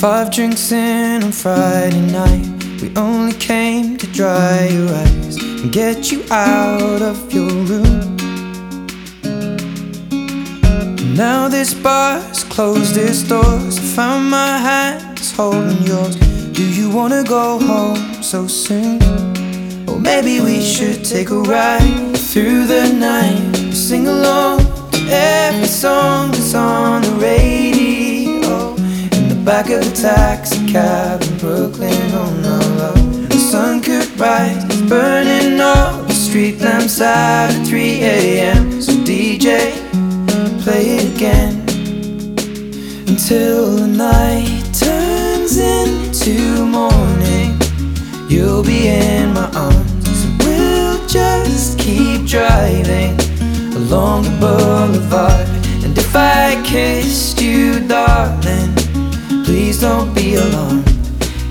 Five drinks in on Friday night. We only came to dry your eyes and get you out of your room. Now this bar's closed its doors. I found my hands holding yours. Do you wanna go home so soon? Or maybe we should take a ride through the night. Sing along back of a taxi cab in Brooklyn, oh no love. The sun could rise, burning all the street lamps out at 3 a.m. So DJ, play it again until the night turns into morning. You'll be in my arms, we'll just keep driving along the boulevard. And if I kissed you, darling, please don't be alarmed.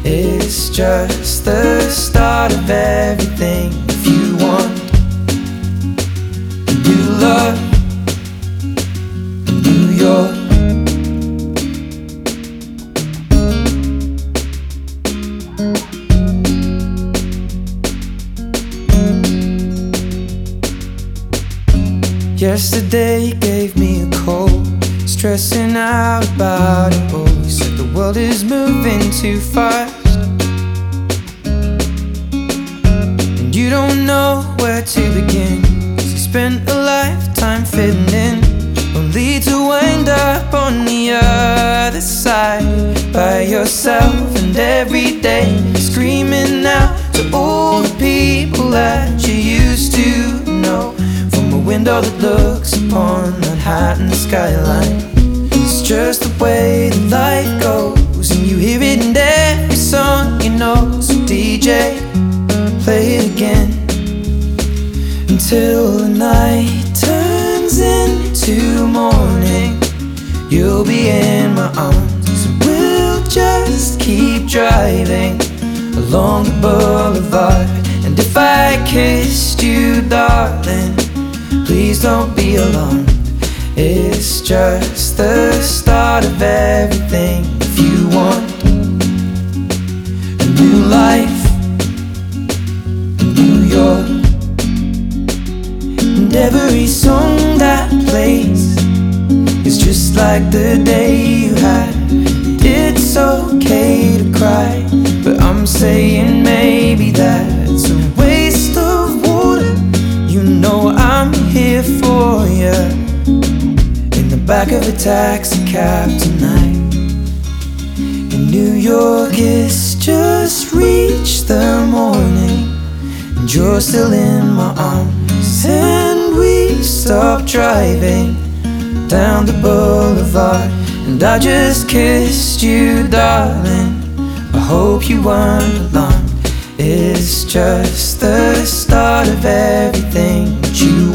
It's just the start of everything. If you want new love, New York. Yesterday you gave me a call, stressing out about it all. You said the world is moving too fast, and you don't know where to begin. 'Cause you spent a lifetime fitting in, only to wind up on the other side by yourself. And every day screaming out to all the people that you used to know from a window that looks upon Manhattan skyline. It's just the way the light goes, and you hear it in every song you know. So DJ, play it again until the night turns into morning. You'll be in my arms, and we'll just keep driving along the boulevard. And if I kissed you, darling, please don't be alarmed. It's just the start of everything. If you want a new life, New York, and every song that plays is just like the day you had. It's okay to cry, but I'm saying maybe that's of a taxi cab tonight. In New York, it's just reached the morning, and you're still in my arms, and we stop driving down the boulevard. And I just kissed you, darling. I hope you weren't alarmed. It's just the start of everything that you